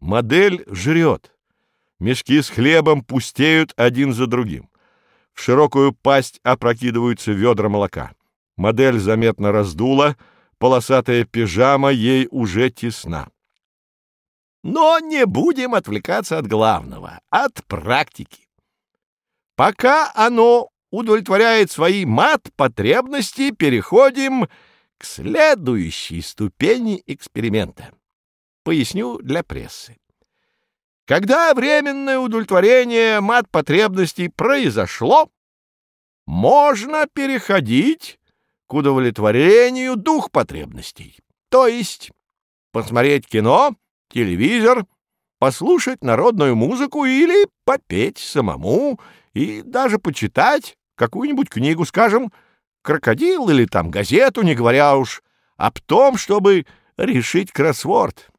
Модель жрет. Мешки с хлебом пустеют один за другим. В широкую пасть опрокидываются ведра молока. Модель заметно раздула, полосатая пижама ей уже тесна. Но не будем отвлекаться от главного, от практики. Пока оно удовлетворяет свои мат-потребности, переходим к следующей ступени эксперимента. Поясню для прессы. Когда временное удовлетворение мат-потребностей произошло, можно переходить к удовлетворению дух потребностей, то есть посмотреть кино, телевизор, послушать народную музыку или попеть самому и даже почитать какую-нибудь книгу, скажем, «Крокодил» или там газету, не говоря уж об том, чтобы решить кроссворд.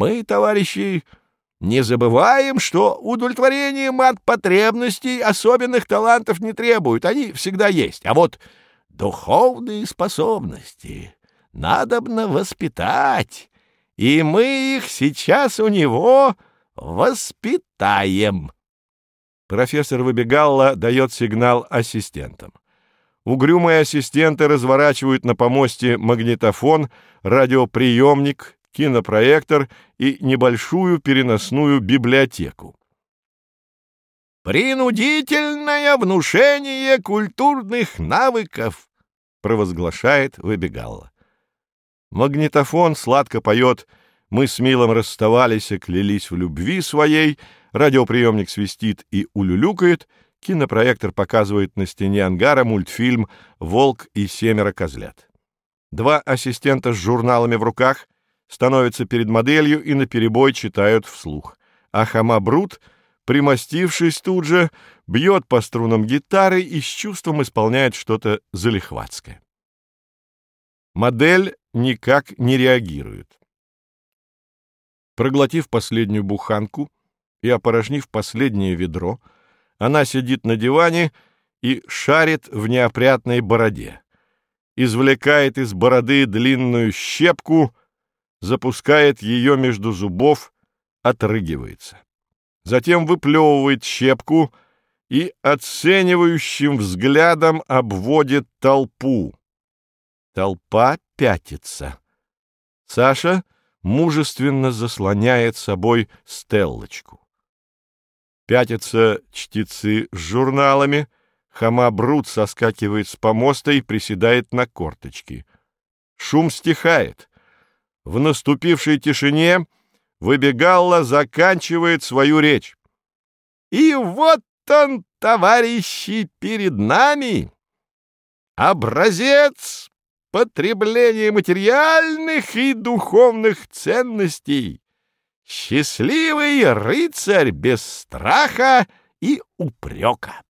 Мы, товарищи, не забываем, что удовлетворение от потребностей особенных талантов не требует, они всегда есть. А вот духовные способности надобно воспитать, и мы их сейчас у него воспитаем. Профессор Выбегалла дает сигнал ассистентам. Угрюмые ассистенты разворачивают на помосте магнитофон, радиоприемник, кинопроектор и небольшую переносную библиотеку. «Принудительное внушение культурных навыков», — провозглашает Выбегалла. Магнитофон сладко поет «Мы с Милом расставались и клялись в любви своей», радиоприемник свистит и улюлюкает, кинопроектор показывает на стене ангара мультфильм «Волк и семеро козлят». Два ассистента с журналами в руках становятся перед моделью и наперебой читают вслух. А Хама Брут, примостившись тут же, бьет по струнам гитары и с чувством исполняет что-то залихватское. Модель никак не реагирует. Проглотив последнюю буханку и опорожнив последнее ведро, она сидит на диване и шарит в неопрятной бороде. Извлекает из бороды длинную щепку запускает ее между зубов, отрыгивается. Затем выплевывает щепку и оценивающим взглядом обводит толпу. Толпа пятится. Саша мужественно заслоняет собой стеллочку. Пятятся чтецы с журналами, Хама Брут соскакивает с помоста и приседает на корточки. Шум стихает. В наступившей тишине Выбегалла заканчивает свою речь. «И вот он, товарищи, перед нами! Образец потребления материальных и духовных ценностей! Счастливый рыцарь без страха и упрека!»